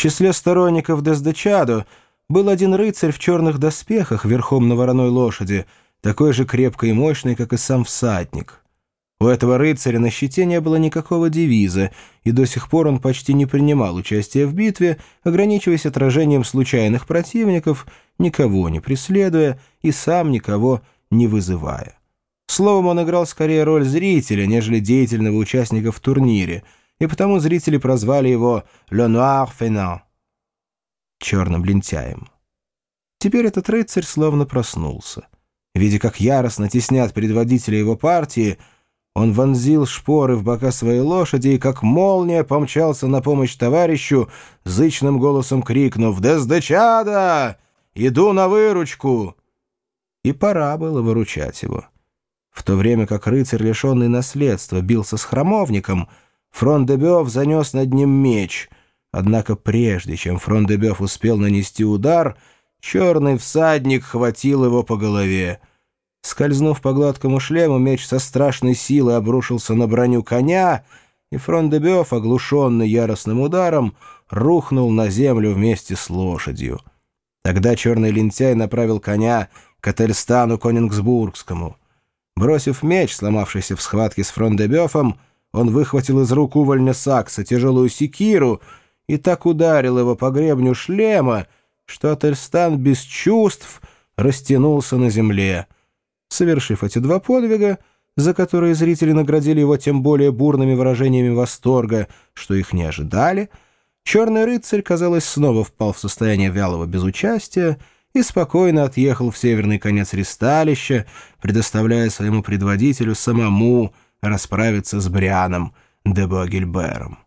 числе сторонников Дездечадо был один рыцарь в черных доспехах верхом на вороной лошади, такой же крепкой и мощный, как и сам всадник. У этого рыцаря на щите не было никакого девиза, и до сих пор он почти не принимал участия в битве, ограничиваясь отражением случайных противников, никого не преследуя и сам никого не вызывая. Словом, он играл скорее роль зрителя, нежели деятельного участника в турнире, и потому зрители прозвали его «Le Noir Fainéant» черным лентяем. Теперь этот рыцарь словно проснулся. Видя, как яростно теснят предводителя его партии, он вонзил шпоры в бока своей лошади и, как молния, помчался на помощь товарищу, зычным голосом крикнув «Дездечада! Иду на выручку!» И пора было выручать его. В то время как рыцарь, лишенный наследства, бился с храмовником, фронт Дебёв занес над ним меч — Однако прежде, чем Фрондебёв успел нанести удар, черный всадник хватил его по голове. Скользнув по гладкому шлему, меч со страшной силой обрушился на броню коня, и Фрондебёв, оглушенный яростным ударом, рухнул на землю вместе с лошадью. Тогда черный лентяй направил коня к Ательстану Конингсбургскому. Бросив меч, сломавшийся в схватке с Фрондебёфом, он выхватил из рук увольня Сакса тяжелую секиру — и так ударил его по гребню шлема, что Ательстан без чувств растянулся на земле. Совершив эти два подвига, за которые зрители наградили его тем более бурными выражениями восторга, что их не ожидали, черный рыцарь, казалось, снова впал в состояние вялого безучастия и спокойно отъехал в северный конец ристалища, предоставляя своему предводителю самому расправиться с Брианом де Буагильбером.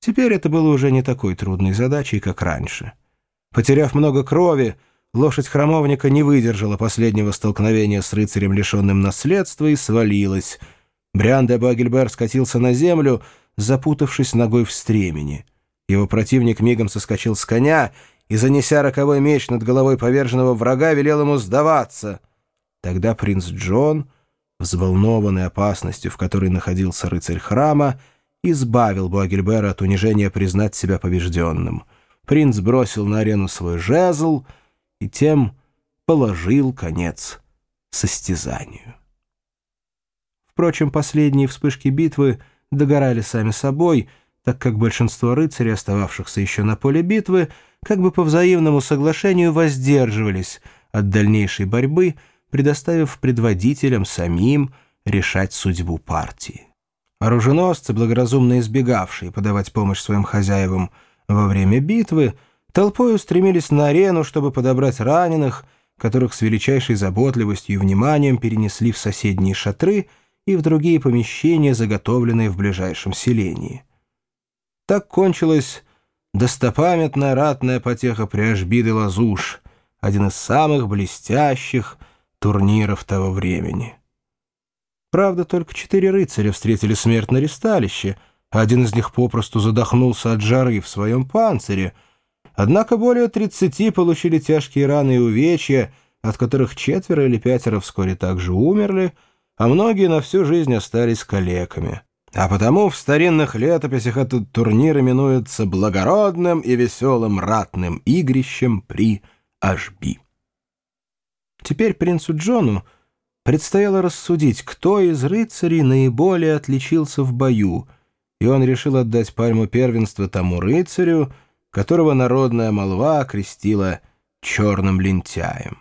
Теперь это было уже не такой трудной задачей, как раньше. Потеряв много крови, лошадь храмовника не выдержала последнего столкновения с рыцарем, лишенным наследства, и свалилась. Бриан де Багельбер скатился на землю, запутавшись ногой в стремени. Его противник мигом соскочил с коня и, занеся роковой меч над головой поверженного врага, велел ему сдаваться. Тогда принц Джон, взволнованный опасностью, в которой находился рыцарь храма, избавил Буагельбера от унижения признать себя побежденным. Принц бросил на арену свой жезл и тем положил конец состязанию. Впрочем, последние вспышки битвы догорали сами собой, так как большинство рыцарей, остававшихся еще на поле битвы, как бы по взаимному соглашению воздерживались от дальнейшей борьбы, предоставив предводителям самим решать судьбу партии. Оруженосцы, благоразумно избегавшие подавать помощь своим хозяевам во время битвы, толпой устремились на арену, чтобы подобрать раненых, которых с величайшей заботливостью и вниманием перенесли в соседние шатры и в другие помещения, заготовленные в ближайшем селении. Так кончилась достопамятная ратная потеха при Ашбиде Лазуш, один из самых блестящих турниров того времени. Правда, только четыре рыцаря встретили смерть на ресталище, один из них попросту задохнулся от жары в своем панцире. Однако более тридцати получили тяжкие раны и увечья, от которых четверо или пятеро вскоре также умерли, а многие на всю жизнь остались калеками. А потому в старинных летописях этот турнир именуется благородным и веселым ратным игрищем при Ашби. Теперь принцу Джону Предстояло рассудить, кто из рыцарей наиболее отличился в бою, и он решил отдать пальму первенства тому рыцарю, которого народная молва окрестила «черным лентяем».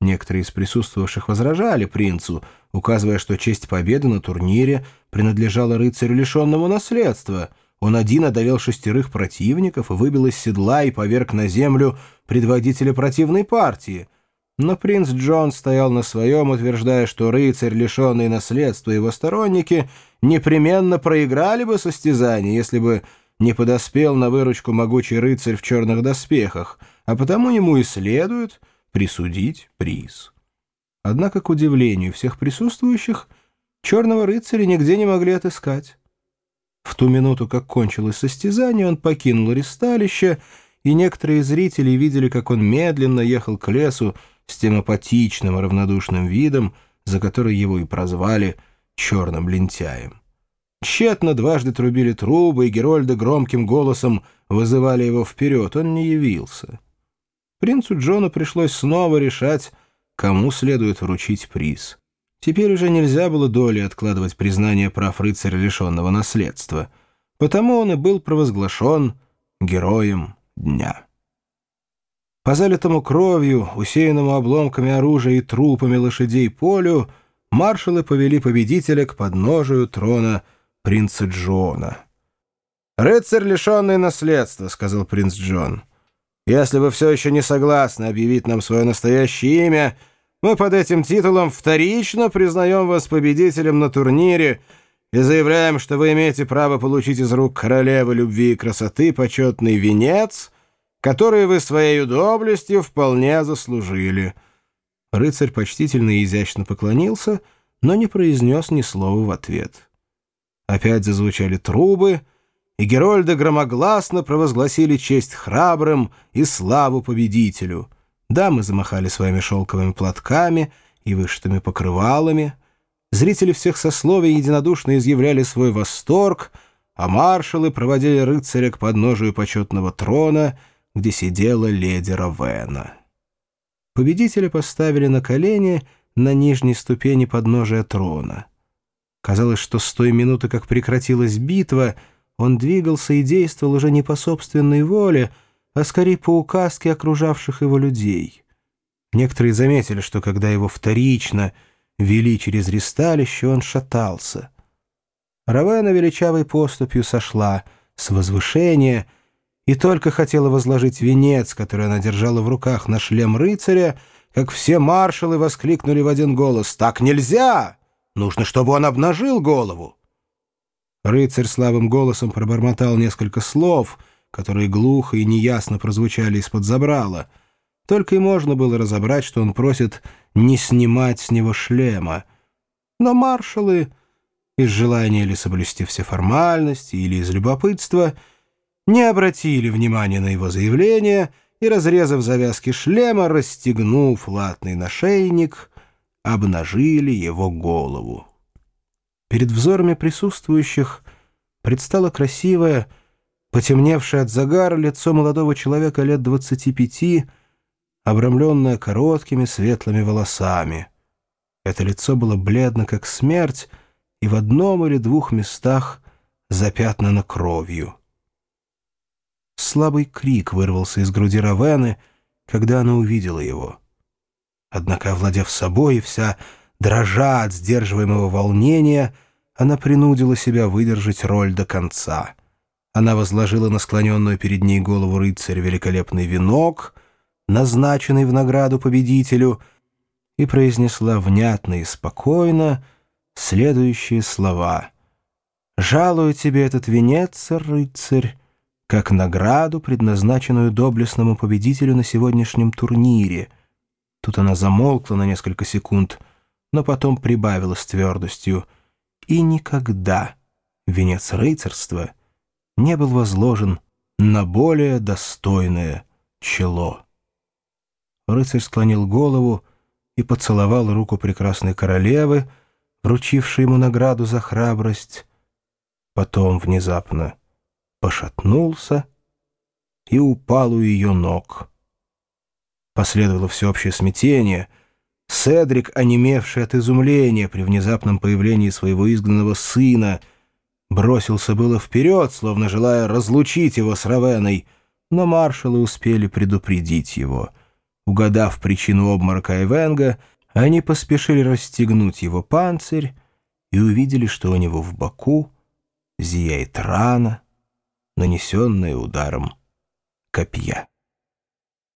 Некоторые из присутствовавших возражали принцу, указывая, что честь победы на турнире принадлежала рыцарю, лишенному наследства. Он один одолел шестерых противников, выбил из седла и поверг на землю предводителя противной партии — но принц Джон стоял на своем, утверждая, что рыцарь, лишенный наследства, его сторонники непременно проиграли бы состязание, если бы не подоспел на выручку могучий рыцарь в черных доспехах, а потому ему и следует присудить приз. Однако, к удивлению всех присутствующих, черного рыцаря нигде не могли отыскать. В ту минуту, как кончилось состязание, он покинул ресталище, и некоторые зрители видели, как он медленно ехал к лесу, с тем апатичным равнодушным видом, за который его и прозвали «черным лентяем». Тщетно дважды трубили трубы, и Герольды громким голосом вызывали его вперед. Он не явился. Принцу Джону пришлось снова решать, кому следует вручить приз. Теперь уже нельзя было долей откладывать признание прав рыцаря, лишенного наследства. Потому он и был провозглашен героем дня. По залитому кровью, усеянному обломками оружия и трупами лошадей полю, маршалы повели победителя к подножию трона принца Джона. «Рыцарь, лишенный наследства», — сказал принц Джон. «Если вы все еще не согласны объявить нам свое настоящее имя, мы под этим титулом вторично признаем вас победителем на турнире и заявляем, что вы имеете право получить из рук королевы любви и красоты почетный венец, который вы своей доблестью вполне заслужили». Рыцарь почтительно и изящно поклонился, но не произнес ни слова в ответ. Опять зазвучали трубы, и Герольды громогласно провозгласили честь храбрым и славу победителю. Дамы замахали своими шелковыми платками и вышитыми покрывалами. Зрители всех сословий единодушно изъявляли свой восторг, а маршалы проводили рыцаря к подножию почетного трона, где сидела леди Равена. Победителя поставили на колени на нижней ступени подножия трона. Казалось, что с той минуты, как прекратилась битва, он двигался и действовал уже не по собственной воле, а скорее по указке окружавших его людей. Некоторые заметили, что когда его вторично вели через ристалище, он шатался. Равена величавой поступью сошла с возвышения и только хотела возложить венец, который она держала в руках на шлем рыцаря, как все маршалы воскликнули в один голос «Так нельзя!» Нужно, чтобы он обнажил голову. Рыцарь слабым голосом пробормотал несколько слов, которые глухо и неясно прозвучали из-под забрала. Только и можно было разобрать, что он просит не снимать с него шлема. Но маршалы, из желания ли соблюсти все формальности или из любопытства, не обратили внимания на его заявление и, разрезав завязки шлема, расстегнув латный нашейник — обнажили его голову. Перед взорами присутствующих предстало красивое, потемневшее от загара лицо молодого человека лет 25, обрамленное короткими светлыми волосами. Это лицо было бледно, как смерть, и в одном или двух местах запятнано кровью. Слабый крик вырвался из груди Равены, когда она увидела его. Однако, овладев собой, вся дрожа от сдерживаемого волнения, она принудила себя выдержать роль до конца. Она возложила на склоненную перед ней голову рыцаря великолепный венок, назначенный в награду победителю, и произнесла внятно и спокойно следующие слова. «Жалую тебе этот венец, рыцарь, как награду, предназначенную доблестному победителю на сегодняшнем турнире». Тут она замолкла на несколько секунд, но потом прибавила с твердостью. И никогда венец рыцарства не был возложен на более достойное чело. Рыцарь склонил голову и поцеловал руку прекрасной королевы, вручившей ему награду за храбрость. Потом внезапно пошатнулся и упал у ее ног. Последовало всеобщее смятение. Седрик, онемевший от изумления при внезапном появлении своего изгнанного сына, бросился было вперед, словно желая разлучить его с Равеной, но маршалы успели предупредить его. Угадав причину обморока Эвенга, они поспешили расстегнуть его панцирь и увидели, что у него в боку зияет рана, нанесенная ударом копья.